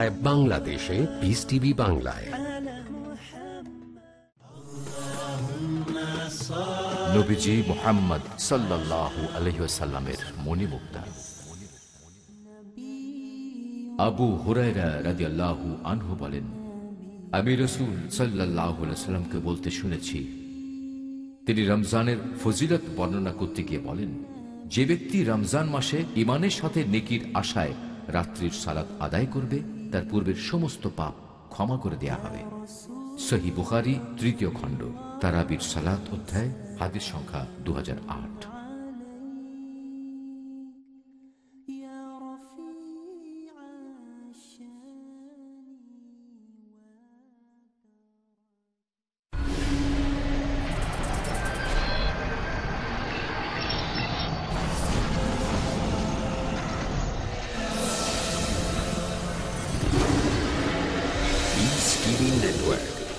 বাংলাদেশে Peace TV বাংলায়। নবীজি মোহাম্মদ সাল্লাল্লাহু আলহিসাল্লামের মণিমুক্তা। আবু হুরায়রা রাদিয়াল্লাহু আনহু বলেন, আমি রসুল সাল্লাল্লাহু আলাইহি সাল্লামকে বলতে শুনেছি, তিনি রমজানের ফজিলত বর্ণনা করতে গিয়ে বলেন, যে ব্যক্তি রমজান মাসে ইমানের সাথে নেকির আশায় রাত্রির সালাত আদায় করবে তার পূর্বের সমস্ত পাপ ক্ষমা করে দেয়া হবে। সহি তৃতীয় খণ্ড, তারাবির সালাত অধ্যায়, হাদিস সংখ্যা দু হাজার আট।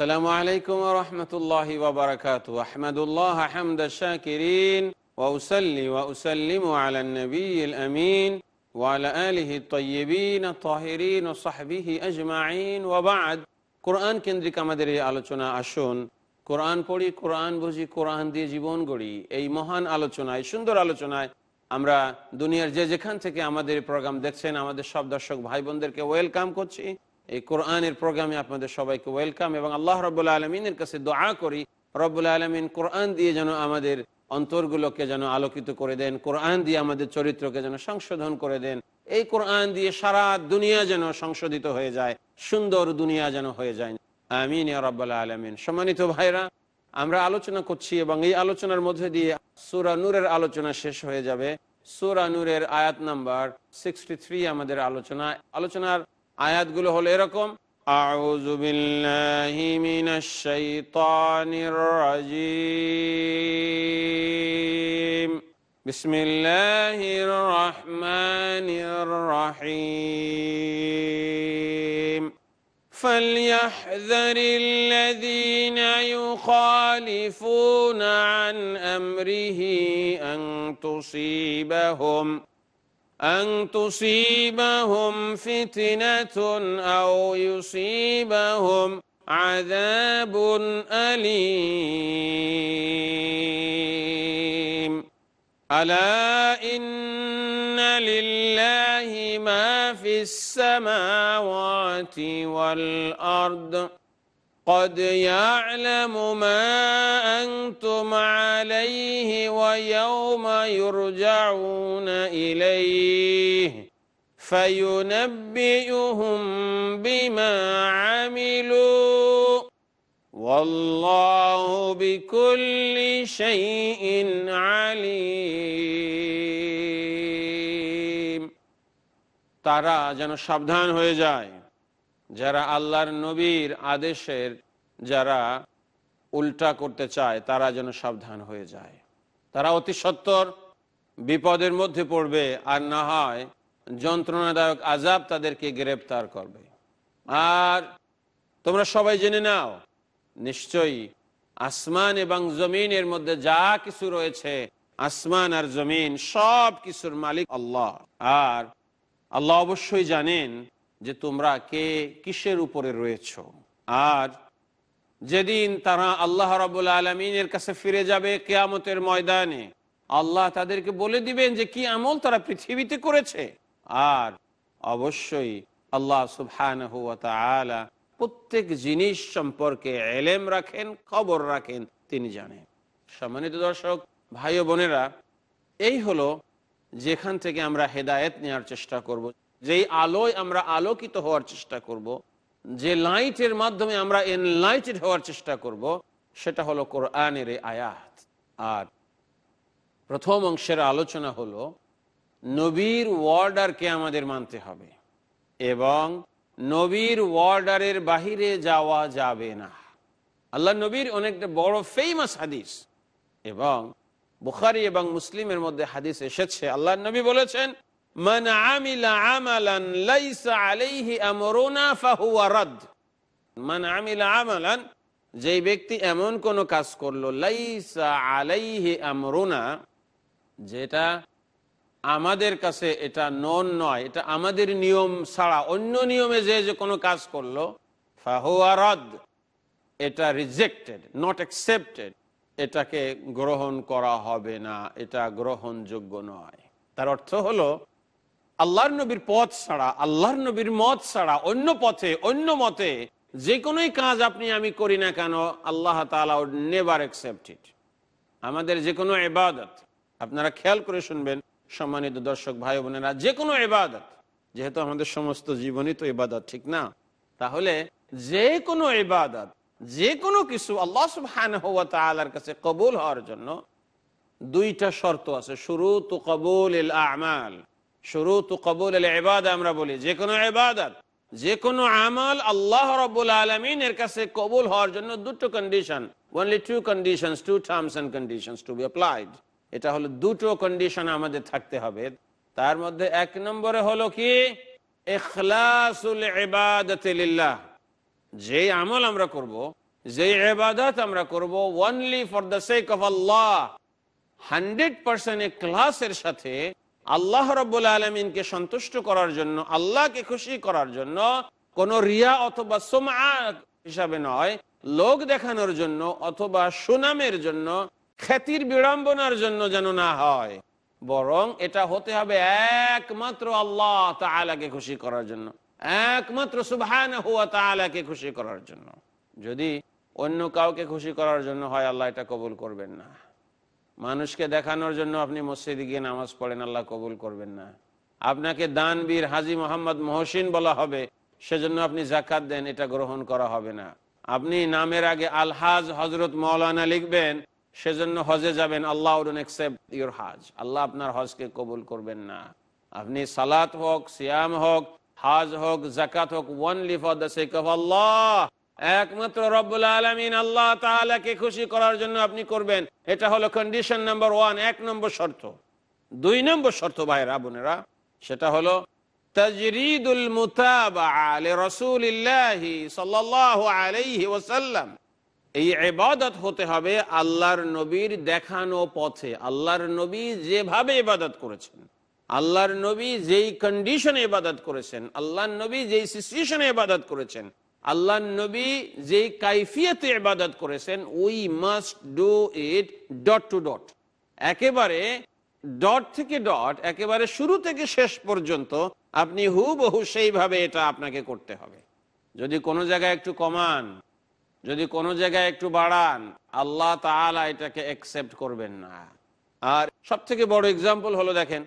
আসসালামু আলাইকুম রহমতুল্লাহি ওবরাকাত ওবাদ কোরআন কেন্দ্রিক আমাদের এই আলোচনা আসুন। কোরআন পড়ি, কোরআন বুঝি, কোরআন দিয়ে জীবন গড়ি। এই মহান আলোচনায়, সুন্দর আলোচনায় আমরা দুনিয়ার যে যেখান থেকে আমাদের প্রোগ্রাম দেখছেন, আমাদের সব দর্শক ভাই বোনদেরকে ওয়েলকাম করছি। এই কোরআনের প্রোগ্রামে আপনাদের সবাইকে ওয়েলকাম এবং আল্লাহ রব্বুল্লা আলমিনের কাছে দোয়া করি রব্বুল্লা আলমিন কোরআন দিয়ে যেন আমাদের অন্তরগুলোকে যেন আলোকিত করে দেন, কোরআন দিয়ে আমাদের চরিত্রকে যেন সংশোধন করে দেন, এই কোরআন দিয়ে সারা দুনিয়া যেন সংশোধিত হয়ে যায়, সুন্দর দুনিয়া যেন হয়ে যায়। আমিন রব্বাল আলমিন। সম্মানিত ভাইরা আমরা আলোচনা করছি এবং এই আলোচনার মধ্যে দিয়ে সুরা নূরের আলোচনা শেষ হয়ে যাবে। সুরা নূরের আয়াত নাম্বার সিক্সটি আমাদের আলোচনা। আলোচনার আয়াতগুলো হলো এরকম أعوذ بالله من الشيطان الرجيم بسم الله الرحمن الرحيم فليحذر الذين يخالفون عن أمره أن تصيبهم أن تصيبهم فتنة أو يصيبهم عذاب أليم. ألا إن لله ما في السماوات والأرض قد يعلم ما أنتم عليه ويوم يرجعون إليه فينبئهم بما عملوا والله بكل شيء عليم তারা যেন সাবধান হয়ে যায় যারা আল্লাহর নবীর আদেশের যারা উল্টা করতে চায়, তারা যেন সাবধান হয়ে যায়। তারা অতি সত্তর বিপদের মধ্যে পড়বে আর না হয় যন্ত্রণাদায়ক আজাব তাদেরকে গ্রেপ্তার করবে। আর তোমরা সবাই জেনে নাও, নিশ্চয়ই আসমান এবং জমিনের মধ্যে যা কিছু রয়েছে, আসমান আর জমিন সব কিছুর মালিক আল্লাহ। আর আল্লাহ অবশ্যই জানেন যে তোমরা কে কিসের উপরে রয়েছ? আর যেদিন তারা আল্লাহ রবুল আলমিনের কাছে ফিরে যাবে কেয়ামতের ময়দানে, আল্লাহ তাদেরকে বলে দিবেন যে কি আমল তারা পৃথিবীতে করেছে। আর অবশ্যই আল্লাহ সুবহান প্রত্যেক জিনিস সম্পর্কে এলেম রাখেন, খবর রাখেন, তিনি জানেন। সম্মানিত দর্শক, ভাই বোনেরা, এই হলো যেখান থেকে আমরা হেদায়েত নেওয়ার চেষ্টা করব। যেই আলোয় আমরা আলোকিত হওয়ার চেষ্টা করব। যে লাইটের মাধ্যমে আমরা এনলাইটেড হওয়ার চেষ্টা করব। সেটা হলো কোরআনের আয়াত আর প্রথম অংশের আলোচনা হলো, নবীর ওয়ার্ডারকে আমাদের মানতে হবে, এবং নবীর ওয়ার্ডারের বাহিরে যাওয়া যাবে না আল্লাহ নবীর অনেকটা বড় ফেমাস হাদিস, এবং বুখারি এবং মুসলিমের মধ্যে হাদিস এসেছে আল্লাহ নবী বলেছেন মান আমিলা আমালান আলাইহি মান আমিলা আমালান যেই ব্যক্তি এমন কোন কাজ করল আলাইহি আমরুনা যেটা আমাদের কাছে এটা নন নয়, এটা আমাদের নিয়ম ছাড়া অন্য নিয়মে যে যে কোনো কাজ করল, ফাহুয়া এটা রিজেক্টেড নট অ্যাকসেপ্টেড এটাকে গ্রহণ করা হবে না, এটা গ্রহণযোগ্য নয়। তার অর্থ হলো আল্লাহর নবীর পথ ছাড়া, আল্লাহর নবীর মত ছাড়া, অন্য পথে, অন্য মতে যে কোনোই কাজ আপনি আমি করি না কেন, আল্লাহ নেভার অ্যাকসেপ্টেড আমাদের যে কোনো এবাদত আপনারা খেয়াল করে শুনবেন, সম্মানিত দর্শক ভাই বোনেরা, যে কোনো এবাদত যেহেতু আমাদের সমস্ত জীবনই তো এবাদত ঠিক না? তাহলে যে কোনো এবাদত যে কোনো কিছু আল্লাহ সুবহানার কাছে কবুল হওয়ার জন্য দুইটা শর্ত আছে। শুরু তো কবুল আমাল শুরু তো কবুল এবাদ আমরা বলি। যে কোনো এবাদত যে কোনো আমল আল্লাহ রব্বুল আলমিনের কাছে কবুল হওয়ার জন্য দুটো condition only two condition two terms and condition to be applied এটা হলো দুটো কন্ডিশন আমাদের থাকতে হবে। তার মধ্যে এক নম্বরে হলো কি? এখলাসুল ইবাদতিল্লাহ যে আমল আমরা করব যে এবাদত আমরা করব only for the sake of Allah hundred percent ক্লাসের সাথে আল্লাহ রব্বুল আলমিনকে সন্তুষ্ট করার জন্য, আল্লাহকে খুশি করার জন্য কোন রিয়া অথবা সোমা হিসাবে নয়, লোক দেখানোর জন্য অথবা সুনামের জন্য, খ্যাতির বিড়ম্বনার জন্য যেন না হয়। বরং এটা হতে হবে একমাত্র আল্লাহ তালাকে খুশি করার জন্য, একমাত্র সুবহান হুয়া তালাকে খুশি করার জন্য। যদি অন্য কাউকে খুশি করার জন্য হয়, আল্লাহ এটা কবুল করবেন না। মানুষকে দেখানোর জন্য আপনি মসজিদে গিয়ে নামাজ পড়েন, আল্লাহ কবুল করবেন না। আপনাকে দানবীর হাজি মোহাম্মদ মহসিন বলা হবে, সেজন্য আপনি জাকাত দেন, এটা গ্রহণ করা হবে না। আপনি নামের আগে আলহাজ হজরত মৌলানা লিখবেন, সেজন্য হজে যাবেন, আল্লাহ ইউর হাজ আল্লাহ আপনার হজকে কবুল করবেন না। আপনি সালাত হোক, সিয়াম হোক, হাজ হোক জাকাত হোক only for the sake of আল্লাহ একমাত্র রব্বুল আলমিন আল্লাহ তাহলে খুশি করার জন্য আপনি করবেন। এটা হলো কন্ডিশন নাম্বার ওয়ান এক নম্বর শর্ত। দুই নম্বর শর্ত ভাইরা বোনেরা, সেটা হলো তাজরিদুল হতে হবে আল্লাহর নবীর দেখানো পথে। আল্লাহর নবী যেভাবে ইবাদত করেছেন, আল্লাহর নবী যেই কন্ডিশনে ইবাদত করেছেন, আল্লাহর নবী যেই সিচুয়েশনে ইবাদত করেছেন আল্লাহ নবী যেই কাইফিয়তে ইবাদত করেছেন we must do it dot to dot একেবারে ডট থেকে ডট একেবারে শুরু থেকে শেষ পর্যন্ত আপনি হু বহু সেইভাবে এটা আপনাকে করতে হবে। যদি কোনো জায়গায় একটু কমান, যদি কোনো জায়গায় একটু বাড়ান, আল্লাহ তালা এটাকে অ্যাকসেপ্ট করবেন না। আর সব থেকে বড় এক্সাম্পল হলো দেখেন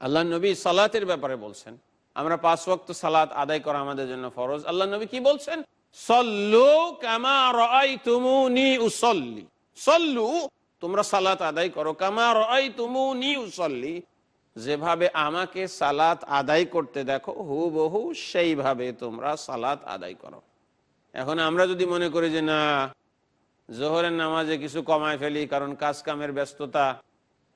আল্লাহ নবী সালাতের ব্যাপারে বলছেন আমরা পাঁচ ওয়াক্ত সালাত আদায় করা আমাদের জন্য ফরজ। আল্লাহ নবী কি বলছেন? সল্লু কামা রাই তুমুনি উসল্লি। সল্লু, তোমরা সালাত আদায় করো। কামা রাই তুমুনি উসল্লি। যেভাবে আমাকে সালাত আদায় করতে দেখো হু বহু সেইভাবে তোমরা সালাত আদায় করো। এখন আমরা যদি মনে করি যে না, জোহরের নামাজে কিছু কমায় ফেলি, কারণ কাজ কামের ব্যস্ততা,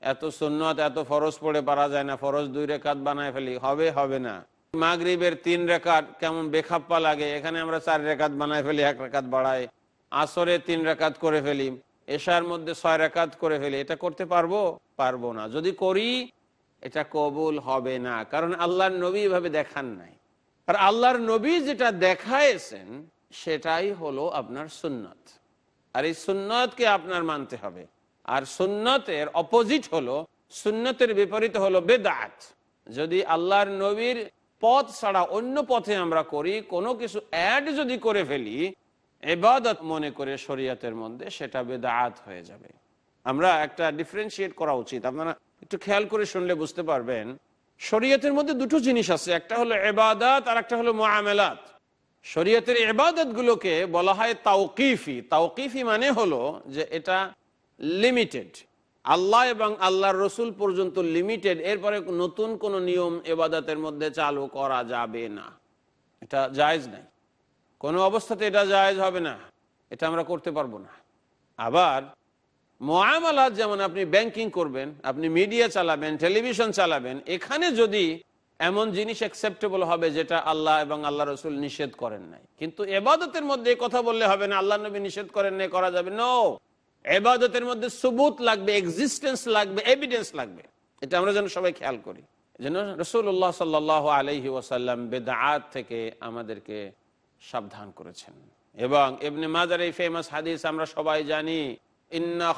এত সুন্নত, এত ফরজ পড়ে পারা যায় না, ফরজ দুই রেখাত বানায় ফেলি, হবে হবে না। মাগরিবের তিন রেখাত কেমন বেখাপ্পা লাগে? এখানে আমরা চার রেখাত বানায় ফেলি, এক রেখাত বাড়াই। আসরে তিন রেখাত করে ফেলি, এশার মধ্যে ছয় রেখাত করে ফেলি। এটা করতে পারব? পারব না। যদি করি, এটা কবুল হবে না। কারণ আল্লাহর নবী এভাবে দেখান নাই। আর আল্লাহর নবী যেটা দেখায়ছেন সেটাই হলো আপনার সুন্নত। আর এই সুন্নতকে আপনার মানতে হবে। আর সুন্নতের অপোজিট হলো, সুন্নতের বিপরীত হলো বেদাত। যদি আল্লাহর নবীর পথ ছাড়া অন্য পথে আমরা করি, কোনো কিছু অ্যাড যদি করে ফেলি এবাদত মনে করে শরীয়তের মধ্যে সেটা বেদাত হয়ে যাবে। আমরা একটা ডিফারেন্সিয়েট করা উচিত। আপনারা একটু খেয়াল করে শুনলে বুঝতে পারবেন, শরীয়তের মধ্যে দুটো জিনিস আছে, একটা হলো এবাদাত আর একটা হলো মোয়ামেলাত শরীয়তের এবাদত গুলোকে বলা হয় তাওকিফি। তাওকিফি মানে হলো যে এটা লিমিটেড আল্লাহ এবং আল্লাহর রসুল পর্যন্ত লিমিটেড এরপরে নতুন কোন নিয়ম এবাদতের মধ্যে চালু করা যাবে না। এটা জায়েজ নাই। কোনো অবস্থাতে এটা জায়েজ হবে না। এটা আমরা করতে পারব না। আবার মোয়ামালাত যেমন আপনি ব্যাংকিং করবেন, আপনি মিডিয়া চালাবেন টেলিভিশন চালাবেন, এখানে যদি এমন জিনিস অ্যাকসেপ্টেবল হবে যেটা আল্লাহ এবং আল্লাহ রসুল নিষেধ করেন নাই। কিন্তু এবাদতের মধ্যে কথা বললে হবে না আল্লাহ নবী নিষেধ করেন নাই, করা যাবে নো। এবাদতের মধ্যে সবুত লাগবে এক্সিস্টেন্স লাগবে এভিডেন্স লাগবে। এটা আমরা যেন সবাই খেয়াল করি। যেন রসুল্লাহ সাল্লাহ আলহি ওসাল্লাম বেদাত থেকে আমাদেরকে সাবধান করেছেন। এবং এমনি মাজার এই ফেমাস হাদিস আমরা সবাই জানি, ইন্না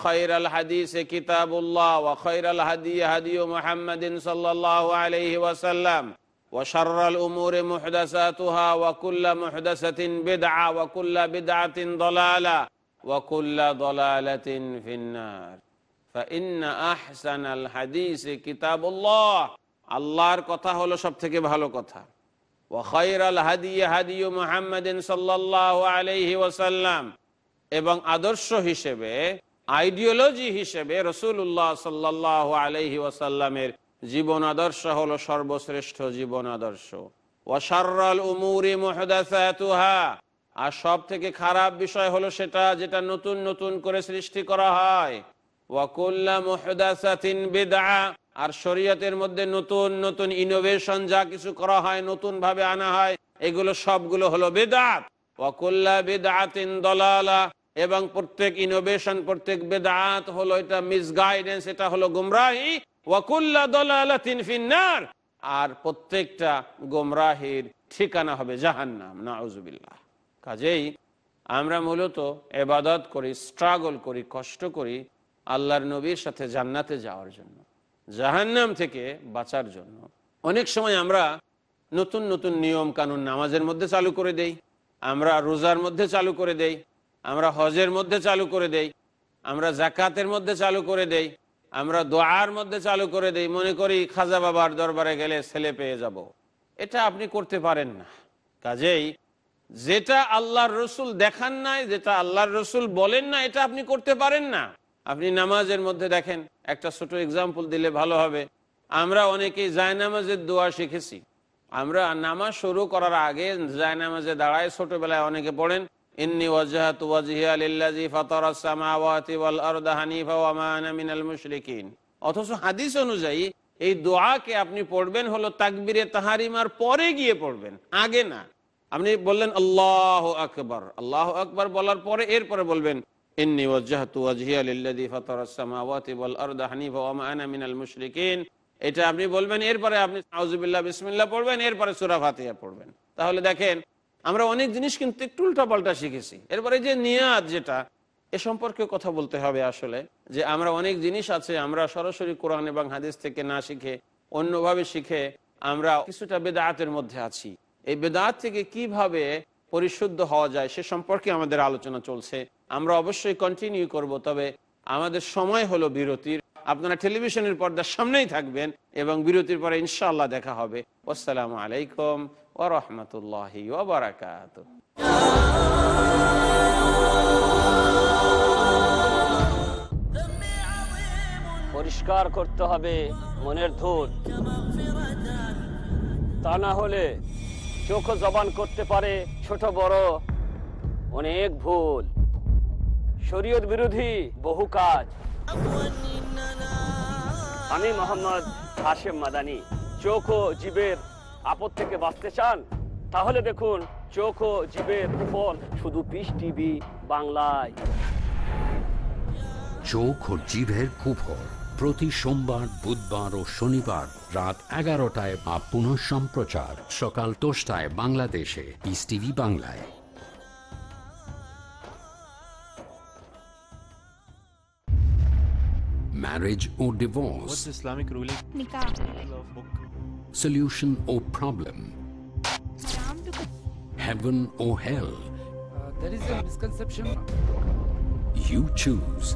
وكل ضلالة في النار فإن أحسن الحديث كتاب الله আল্লাহর কথা হলো সব থেকে ভালো কথা ওয়াখাইরাল হাদি হাদি মুহাম্মাদিন সাল্লাল্লাহু আলাইহি ওয়াসাল্লাম এবং আদর্শ হিসেবে আইডিওলজি হিসেবে রসুল্লাহ সাল্লাহ আলহি ওয়াসাল্লামের জীবন আদর্শ হলো সর্বশ্রেষ্ঠ জীবন আদর্শ ওয়াশাররাল উমুরি মুহদাসাতুহা আর সব থেকে খারাপ বিষয় হলো সেটা যেটা নতুন নতুন করে সৃষ্টি করা হয়। আর শরীয়তের মধ্যে নতুন নতুন ইনোভেশন যা কিছু করা হয় নতুন ভাবে আনা হয়, এগুলো সবগুলো হলো বেদাত ওয়াকুল্লা বেদাতিন দলালা, এবং প্রত্যেক ইনোভেশন প্রত্যেক বেদাত হলো এটা মিসগাইডেন্স এটা হলো গুমরাহি। ওয়াকুল্লা দলালাতিন ফিন্নার, আর প্রত্যেকটা গোমরাহির ঠিকানা হবে জাহান্নাম, নাউজুবিল্লাহ। কাজেই আমরা মূলত এবাদত করি স্ট্রাগল করি, কষ্ট করি আল্লাহর নবীর সাথে জান্নাতে যাওয়ার জন্য, জাহান্নাম থেকে বাঁচার জন্য অনেক সময় আমরা নতুন নতুন নিয়ম কানুন নামাজের মধ্যে চালু করে দেই, আমরা রোজার মধ্যে চালু করে দেই, আমরা হজের মধ্যে চালু করে দেই, আমরা জাকাতের মধ্যে চালু করে দেই, আমরা দোয়ার মধ্যে চালু করে দেই, মনে করি খাজা বাবার দরবারে গেলে ছেলে পেয়ে যাব। এটা আপনি করতে পারেন না কাজেই যেটা আল্লাহর রসুল দেখান নাই, যেটা আল্লাহর রসুল বলেন না, এটা আপনি করতে পারেন না। আপনি নামাজের মধ্যে দেখেন, একটা ছোট এক্সাম্পল দিলে ভালো হবে। আমরা অনেকেই জায়নামাজের দোয়া শিখেছি। আমরা নামাজ শুরু করার আগে জায়নামাজে দাঁড়ায়, ছোটবেলায় অনেকে পড়েন আগে না। আপনি বললেন, আল্লাহ আকবর। আল্লাহ আকবর বলার পরে এরপরে বলবেন এটা আপনি বলবেন, এরপরে আপনি পড়বেন, এরপরে পড়বেন। তাহলে দেখেন, আমরা অনেক জিনিস কিন্তু একটু উল্টা পাল্টা শিখেছি। এরপরে যে নিয়াত যেটা, এ সম্পর্কে কথা বলতে হবে আসলে, যে আমরা অনেক জিনিস আছে, আমরা সরাসরি কোরআন এবং হাদিস থেকে না শিখে, অন্যভাবে শিখে আমরা কিছুটা বেদাতের মধ্যে আছি। এই বেদাত থেকে কীভাবে পরিশুদ্ধ হওয়া যায় সে সম্পর্কে আমাদের আলোচনা চলছে। আমরা অবশ্যই কন্টিনিউ করব, তবে আমাদের সময় হলো বিরতির। আপনারা টেলিভিশনের পর্দার সামনেই থাকবেন এবং বিরতির পরে ইনশাআল্লাহ দেখা হবে। আসসালামু আলাইকুম ওরহমতুল্লাহি ওবরাকাত পরিষ্কার করতে হবে মনের ধূল। তা না হলে চোখ জবান করতে পারে ছোট বড়। অনেক ভুল। শরীয়ত বিরোধী বহু কাজ। আমি মোহাম্মদ হাশেম মাদানি, চোখ ও জীবের আপদ থেকে বাঁচতে চান? তাহলে দেখুন, চোখ ও জীবের ফল শুধু পিস টিভি বাংলায়। চোখ ও জিভের কুফর। প্রতি সোমবার বুধবার ও শনিবার রাত এগারোটায় বা পুনঃ সম্প্রচার সকাল দশটায় বাংলাদেশে পিস টিভি বাংলায় marriage or divorce, What's Islamic ruling Nikah. of solution or problem, heaven or hell. Uh, there is a misconception. You choose.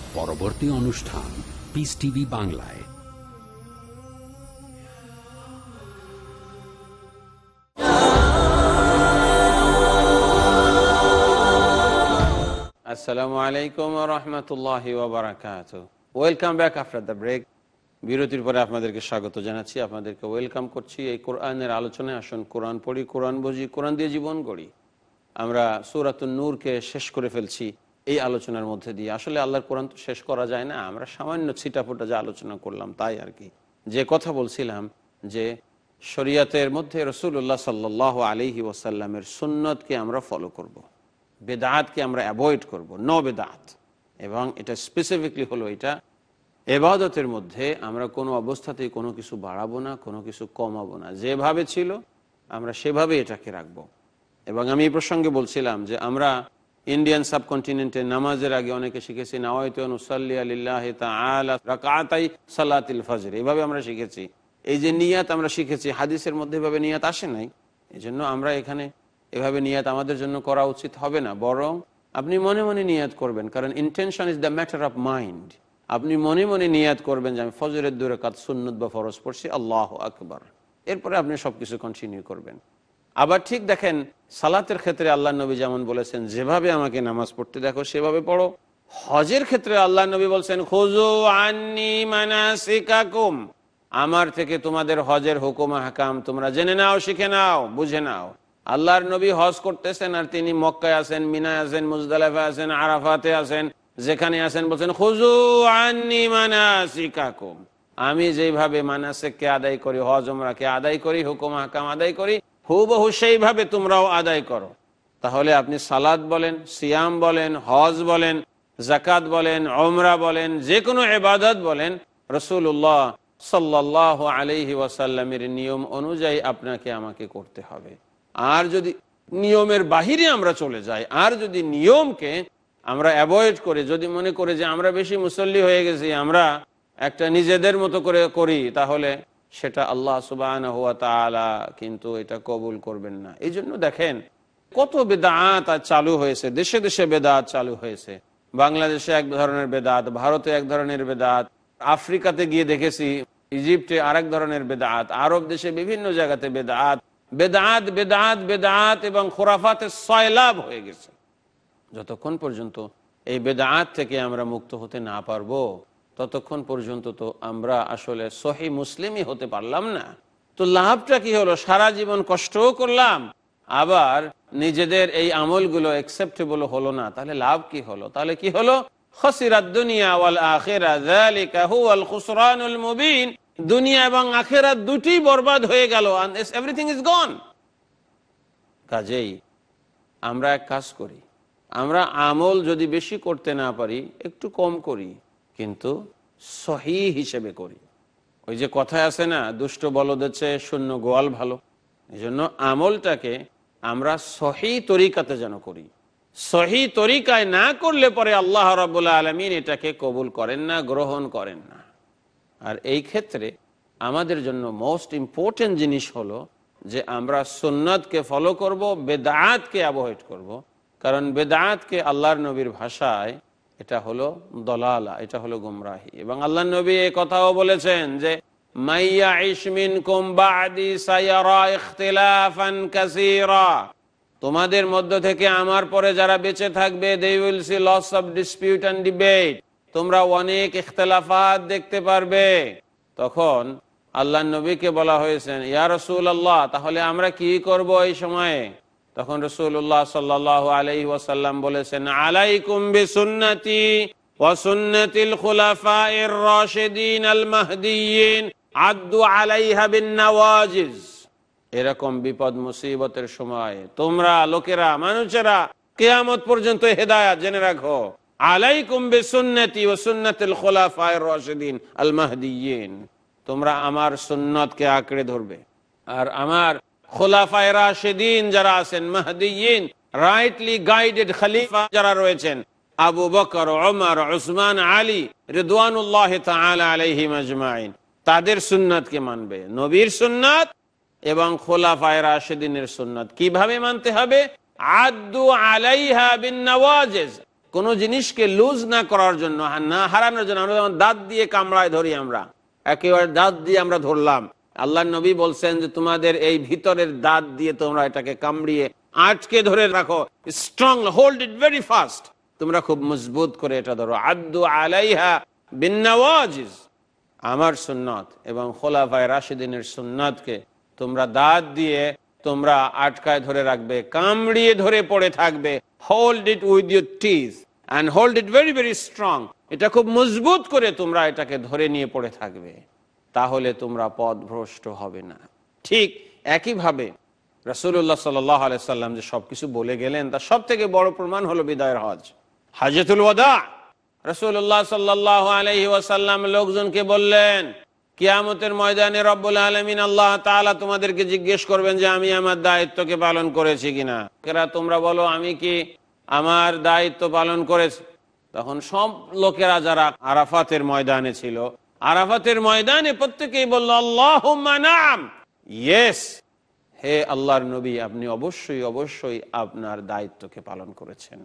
পরবর্তী অনুষ্ঠান পিস টিভি বাংলায়। আসসালামু আলাইকুম রহমতুল্লাহ welcome back after the break বিরতির পরে আপনাদেরকে স্বাগত জানাচ্ছি। আপনাদেরকে ওয়েলকাম করছি এই কোরআনের আলোচনায়। আসুন, কোরআন পড়ি, কোরআন বুঝি, কোরআন দিয়ে জীবন গড়ি। আমরা সুরাতুল নূরকে শেষ করে ফেলছি। এই আলোচনার মধ্যে দিয়ে। আসলে আল্লাহর কোরআন তো শেষ করা যায় না। আমরা সামান্য ছিটাফোটা যা আলোচনা করলাম তাই আর কি। যে কথা বলছিলাম যে শরিয়াতের মধ্যে রসুল্লাহ সাল্লাহ আলিহি ওসাল্লামের সুন্নতকে আমরা ফলো করব। বেদাতকে আমরা অ্যাভয়েড করব। ন বেদাত। এবং এটা স্পেসিফিকলি হলো এটা, এবাদতের মধ্যে আমরা কোনো অবস্থাতেই কোনো কিছু বাড়াবো না, কোনো কিছু কমাবো না। যেভাবে ছিল, আমরা সেভাবে এটাকে রাখব। এবং আমি এই প্রসঙ্গে বলছিলাম যে আমরা ইন্ডিয়ান সাবকন্টিনেন্টে নামাজের আগে অনেকে শিখেছি ফজর। এভাবে আমরা শিখেছি। এই যে নিয়াত আমরা শিখেছি, হাদিসের মধ্যে এভাবে নিয়াত আসে নাই। এই জন্য আমরা এখানে এভাবে নিয়াত আমাদের জন্য করা উচিত হবে না। বরং আপনি মনে মনে নিয়াত করবেন, কারণ intention is the matter of mind আপনি মনে মনে নিয়াত করবেন যে আমি ফজরের দূরে কাজ সুন্নত বা ফরজ পড়ছি, আল্লাহ আকবর। এরপরে আপনি সবকিছু কন্টিনিউ করবেন। আবার ঠিক দেখেন, সালাতের ক্ষেত্রে আল্লাহ নবী যেমন বলেছেন, যেভাবে আমাকে নামাজ পড়তে দেখো, সেভাবে পড়ো। হজের ক্ষেত্রে আল্লাহ নবী বলছেন খোঁজো আন্নি মানাসিকাকুম। আমার থেকে তোমাদের হজের হুকুম হাকাম তোমরা জেনে নাও, শিখে নাও, বুঝে নাও। আল্লাহর নবী হজ করতেছেন আর তিনি মক্কায় আছেন, মিনায় আছেন মুজদালেফা আছেন, আরাফাতে আছেন, যেখানে আছেন বলছেন খুজু আন্নি মানাসিকাকুম। আমি যেভাবে মানাসেককে আদায় করি, হজ ওমরাকে আদায় করি, হুকুম, হাকাম আদায় করি হুবহু সেইভাবে তোমরাও আদায় করো। তাহলে আপনি সালাদ বলেন, সিয়াম বলেন, হজ বলেন জাকাত বলেন অমরা বলেন যে কোনো এবাদত বলেন রসুল্লাহ সাল্লাহ আলহি ওয়াসাল্লামের নিয়ম অনুযায়ী আপনাকে আমাকে করতে হবে। আর যদি নিয়মের বাহিরে আমরা চলে যাই, আর যদি নিয়মকে আমরা অ্যাভয়েড করে, যদি মনে করে যে আমরা বেশি মুসল্লি হয়ে গেছি, আমরা একটা নিজেদের মতো করে করি, তাহলে সেটা আল্লাহ সুবাহ কিন্তু এটা কবুল করবেন না। এই জন্য দেখেন, কত বেদাত চালু হয়েছে, দেশে দেশে বেদাত চালু হয়েছে। বাংলাদেশে এক ধরনের বেদাত, ভারতে এক ধরনের বেদাত, আফ্রিকাতে গিয়ে দেখেছি, ইজিপ্টে আরেক ধরনের বেদাত, আরব দেশে বিভিন্ন জায়গাতে বেদাত। বেদাত বেদাত বেদাত এবং খোরাফাতে সয়লাভ হয়ে গেছে। যতক্ষণ পর্যন্ত এই বেদাত থেকে আমরা মুক্ত হতে না পারব ততক্ষণ পর্যন্ত তো আমরা আসলে সহি মুসলিমই হতে পারলাম না। তো লাভটা কি হলো? সারা জীবন কষ্টও করলাম, আবার নিজেদের এই আমলগুলো অ্যাকসেপ্টেবল হলো না। তাহলে লাভ কি হলো? তাহলে কি হলো? আমরা এক কাজ করি, আমরা আমল যদি বেশি করতে না পারি, একটু কম করি। কিন্তু সহি হিসেবে করি। ওই যে কথায় আছে না, দুষ্ট বলদের চেয়ে শূন্য গোয়াল ভালো। এই জন্য আমলটাকে আমরা সহি তরিকাতে যেন করি। সহি তরিকায় না করলে পরে আল্লাহ রাবুল্লাহ আলমিন এটাকে কবুল করেন না, গ্রহণ করেন না। আর এই ক্ষেত্রে আমাদের জন্য মোস্ট ইম্পর্টেন্ট জিনিস হলো যে আমরা সুন্নতকে ফলো করব বেদাতকে অ্যাভয়েড করব। কারণ বেদাতকে আল্লাহর নবীর ভাষায় এটা হলো দলালা, এটা হলো গুমরাহি। এবং আল্লাহ নবী এই কথাও বলেছেন যে তোমাদের মধ্য থেকে আমার পরে যারা বেঁচে থাকবে তোমরা অনেক ইখতলাফাত দেখতে পারবে। তখন আল্লাহ নবীকে বলা হয়েছে, ইয়া রসুল আল্লাহ তাহলে আমরা কি করব এই সময়ে? তখন রসুল্লাহ সাল্লাহ আলাই ওয়াসাল্লাম বলেছেন, আলাইকুম বি সুন্নতি ওয়াসুন্নতিল এরকম বিপদ, মুসিবতের সময় তোমরা লোকেরা, মানুষেরা কেয়ামত পর্যন্ত হেদায়াত জেনে রাখো। আলাইকুম বিসুন্নতি ও সুন্নাতিল খুলাফায়ের রাশিদিন আল মাহদিয়িন তোমরা আমার সুন্নতকে আঁকড়ে ধরবে। আর আমার খোলাফায় রাশেদিন যারা তাদের সুন্নাতকে মানবে? নবীর সুন্নাত এবং খোলাফায় রাশেদিনের সুন্নাত। কীভাবে মানতে হবে? আদু আলাইহা নওয়াজিজ। কোন জিনিসকে লুজ না করার জন্য, না হারানোর জন্য। আমরা দাঁত দিয়ে কামড়ায় ধরি আমরা, একেবারে দাঁত দিয়ে আমরা ধরলাম। আল্লাহ নবী বলছেন যে তোমাদের এই ভিতরের দাঁত দিয়ে তোমরা এটাকে কামড়িয়ে আটকে ধরে রাখো। Strong hold it very fast তোমরা খুব মজবুত করে এটা ধরো। আদু আলাইহা বিন্নাওয়াজিজ। আমার সুন্নত এবং খোলাফায় রাশিদিনের সুন্নতকে তোমরা দাঁত দিয়ে তোমরা আটকায় ধরে রাখবে, কামড়িয়ে ধরে পড়ে থাকবে। Hold it with your teeth and hold it very very strong এটা খুব মজবুত করে তোমরা এটাকে ধরে নিয়ে পড়ে থাকবে। তাহলে তোমরা পথ ভ্রষ্ট হবে না। ঠিক একইভাবে রসুল্লাহ সাল্লাম যে সবকিছু বলে গেলেন, তার সব থেকে বড় প্রমাণ হলো বিদায়ের হজ। হাজতুল ওয়াদা। রসুল্লাহ সাল্লাহ আলহি ওয়াসাল্লাম লোকজনকে বললেন, কিয়ামতের ময়দানে রব্বুল আলমিন আল্লাহ তাআলা তোমাদেরকে জিজ্ঞেস করবেন যে আমি আমার দায়িত্বকে পালন করেছি কিনা? কেরা তোমরা বলো, আমি কি আমার দায়িত্ব পালন করেছি? তখন সব লোকেরা যারা আরাফাতের ময়দানে ছিল আরাফাতের ময়দানে প্রত্যেকেই বলল আল্লাহ ইয়েস হে আল্লাহর নবী, আপনি অবশ্যই অবশ্যই আপনার দায়িত্বকে পালন করেছেন।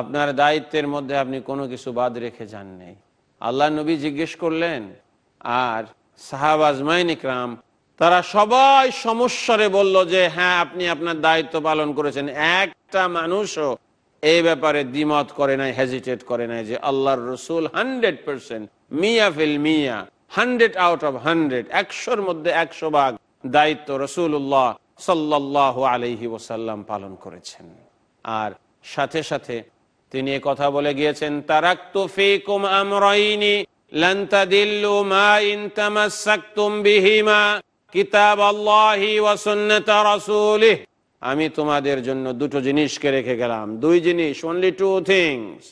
আপনার দায়িত্বের মধ্যে আপনি কোনো কিছু বাদ রেখে যান নেই। আল্লাহ নবী জিজ্ঞেস করলেন, আর সাহাব আজমাইন ইকরাম, তারা সবাই সমস্যারে বলল যে হ্যাঁ আপনি আপনার দায়িত্ব পালন করেছেন। একটা মানুষও এই ব্যাপারে দ্বিমত করে নাই হেজিটেট করে নাই যে আল্লাহর রসুল হান্ড্রেড পার্সেন্ট মিয়া ফিল মিয়া হান্ড্রেড আউট অফ হান্ড্রেড একশোর মধ্যে একশো ভাগ দায়িত্ব রসুল্লাহ সাল্লাহ আলহি ওসাল্লাম পালন করেছেন। আর সাথে সাথে তিনি কথা বলে গিয়েছেন বিহিমা কিতাব আল্লাহি আমি তোমাদের জন্য দুটো জিনিসকে রেখে গেলাম। দুই জিনিস অনলি টু থিংস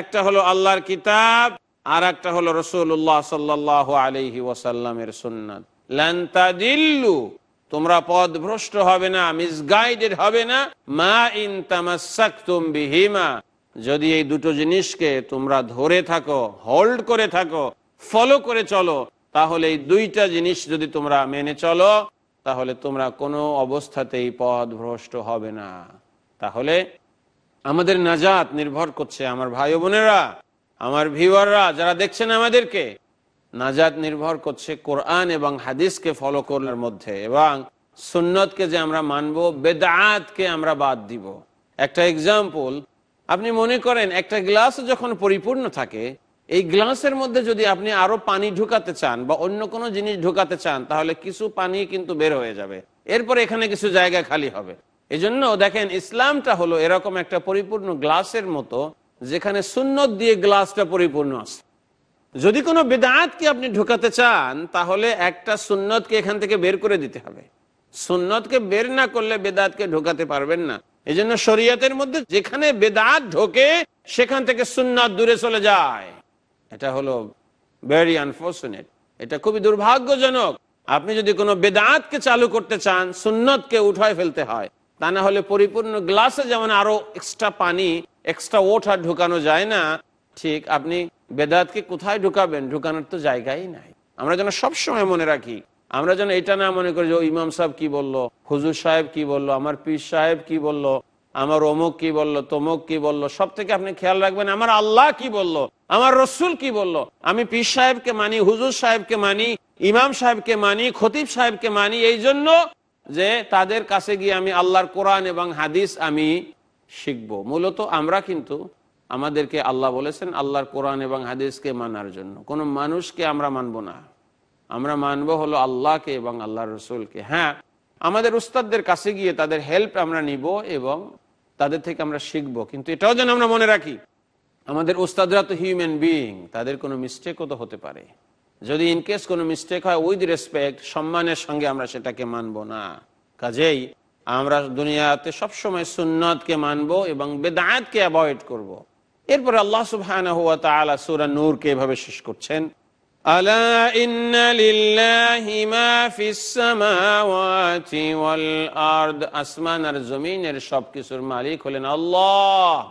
একটা হলো আল্লাহর কিতাব আর একটা হলো রসুল্লাহ ওয়াসাল্লামের তোমরা পদ ভ্রষ্ট হবে না মিসগাইডেড হবে না। মা ইন তামাসাক্তুম বিহিমা, যদি এই দুটো জিনিসকে তোমরা ধরে থাকো হোল্ড করে থাকো ফলো করে চলো, তাহলে এই দুইটা জিনিস যদি তোমরা মেনে চলো, তাহলে তোমরা কোনো অবস্থাতেই পথ ভ্রষ্ট হবে না। তাহলে আমাদের নাজাত নির্ভর করছে আমার ভাই বোনেরা, আমার ভিউয়াররা যারা দেখছেন আমাদেরকে, নাজাত নির্ভর করছে কোরআন এবং হাদিসকে ফলো করার মধ্যে এবং সুন্নতকে যে আমরা মানবো, বেদাতকে আমরা বাদ দিব। একটা এক্সাম্পল আপনি মনে করেন একটা গ্লাস যখন পরিপূর্ণ থাকে এই গ্লাসের মধ্যে যদি আপনি আরও পানি ঢুকাতে চান বা অন্য কোনো জিনিস ঢুকাতে চান, তাহলে কিছু পানি কিন্তু বের হয়ে যাবে। এরপর এখানে কিছু জায়গা খালি হবে। এই জন্য দেখেন, ইসলামটা হলো এরকম একটা পরিপূর্ণ গ্লাসের মতো, যেখানে সুন্নত দিয়ে গ্লাসটা পরিপূর্ণ আছে। যদি কোনো বেদাতকে আপনি ঢুকাতে চান, তাহলে একটা সুন্নতকে এখান থেকে বের করে দিতে হবে। সুন্নতকে বের না করলে বেদাতকে ঢোকাতে পারবেন না। এই জন্য শরীয়তের মধ্যে যেখানে বেদাত ঢোকে, সেখান থেকে সুন্নাত দূরে চলে যায়। এটা হলো ভেরি আনফর্চুনেট এটা খুবই দুর্ভাগ্যজনক। আপনি যদি কোনো বেদাতকে চালু করতে চান, সুন্নতকে উঠায় ফেলতে হয়, তা না হলে পরিপূর্ণ গ্লাসে যেমন আরও এক্সট্রা পানি এক্সট্রা ওঠার ঢুকানো যায় না, ঠিক আপনি বেদাতকে কোথায় ঢুকাবেন? ঢুকানোর তো জায়গাই নাই। আমরা যেন সবসময় মনে রাখি, আমরা যেন এটা না মনে করি যে ইমাম সাহেব কি বলল? হুজুর সাহেব কি বলল? আমার পীর সাহেব কি বলল? আমার অমুক কি বলল, তমুক কি বলল, সব থেকে আপনি খেয়াল রাখবেন, আমার আল্লাহ কি বলল, আমার রসুল কি বলল। আমি পীর সাহেবকে মানি, হুজুর সাহেবকে মানি, ইমাম সাহেবকে মানি, খতিব সাহেবকে মানি, এই জন্য যে তাদের কাছে গিয়ে আমি আল্লাহর কোরআন এবং হাদিস আমি শিখব। মূলত আমরা কিন্তু আমাদেরকে আল্লাহ বলেছেন আল্লাহর কোরআন এবং হাদিসকে মানার জন্য। কোনো মানুষকে আমরা মানব না। আমরা মানব হলো আল্লাহকে এবং আল্লাহ রসুলকে। হ্যাঁ আমাদের উস্তাদদের কাছে গিয়ে তাদের হেল্প আমরা নিব এবং তাদের থেকে আমরা শিখব। কিন্তু এটাও যেন আমরা মনে রাখি, আমাদের উস্তাদরা তো হিউম্যান বিইং তাদের কোনো মিস্টেকও তো হতে পারে। যদি ইনকেস কোনো মিস্টেক হয় উইথ রেসপেক্ট সম্মানের সঙ্গে আমরা সেটাকে মানব না। কাজেই আমরা দুনিয়াতে সবসময় সুন্নতকে মানব এবং বেদায়াতকে অ্যাভয়েড করব। এরপরে আল্লাহ তাআলা সূরা নূরকে এভাবে শেষ করছেন। ইন্না লিল্লাহি মা ফিস সামাওয়াতি ওয়াল আরদ আসমান আর সবকিছুর মালিক হলেন আল্লাহ।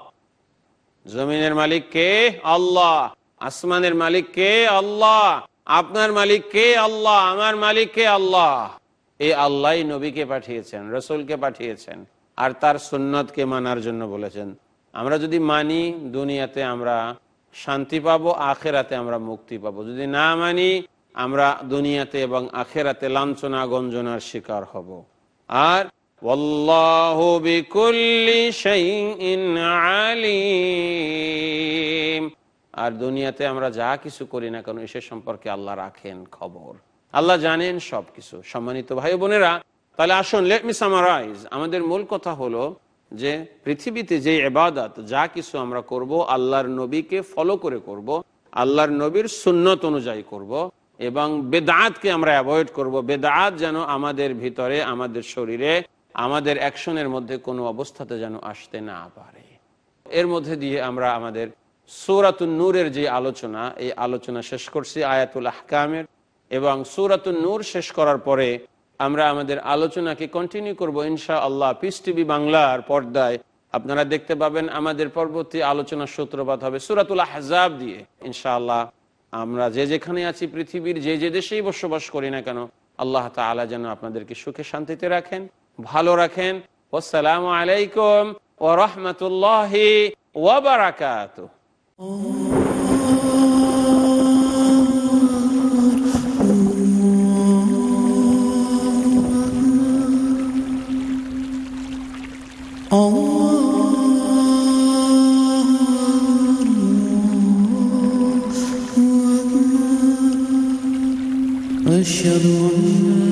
জমিনের মালিক কে? আল্লাহ। আসমানের মালিক কে? আল্লাহ। আপনার মালিক কে? আল্লাহ। আমার মালিক কে? আল্লাহ। এই আল্লাহ নবীকে পাঠিয়েছেন, রসুলকে পাঠিয়েছেন, আর তার সুন্নতকে মানার জন্য বলেছেন। আমরা যদি মানি দুনিয়াতে আমরা শান্তি পাবো, আখেরাতে আমরা মুক্তি পাবো। যদি না মানি, আমরা দুনিয়াতে এবং আখেরাতে লাঞ্ছনা, গঞ্জনার শিকার হব। আর আর দুনিয়াতে আমরা যা কিছু করি না কেন, এসে সম্পর্কে আল্লাহ রাখেন খবর। আল্লাহ জানেন সবকিছু। সম্মানিত ভাই বোনেরা, তাহলে আসুন লেট মি সামারাইজ আমাদের মূল কথা হলো যে পৃথিবীতে যে এবাদত যা কিছু আমরা করব, আল্লাহর নবীকে ফলো করে করব, আল্লাহর নবীর সুন্নত অনুযায়ী করব, এবং বেদাতকে আমরা অ্যাভয়েড করব। বেদাত যেন আমাদের ভিতরে, আমাদের শরীরে, আমাদের অ্যাকশনের মধ্যে কোনো অবস্থাতে যেন আসতে না পারে। এর মধ্যে দিয়ে আমরা আমাদের সৌরাতুল নূরের যে আলোচনা, এই আলোচনা শেষ করছি, আয়াতুল আহকামের, এবং সৌরাতুল নূর শেষ করার পরে আমরা আমাদের আলোচনাকে কন্টিনিউ করব ইনশা আল্লাহ পিস টিভি বাংলার পর্দায় আপনারা দেখতে পাবেন আমাদের পরবর্তী আলোচনার সূত্রপাত হবে সুরাতুল আহজাব দিয়ে। ইনশাআল্লাহ আমরা যে যেখানে আছি, পৃথিবীর যে যে দেশেই বসবাস করি না কেন, আল্লাহ তাআলা যেন আপনাদেরকে সুখে শান্তিতে রাখেন, ভালো রাখেন। আসসালামু আলাইকুম ও রহমতুল্লাহি ওয়াবারাকাত أشهد أن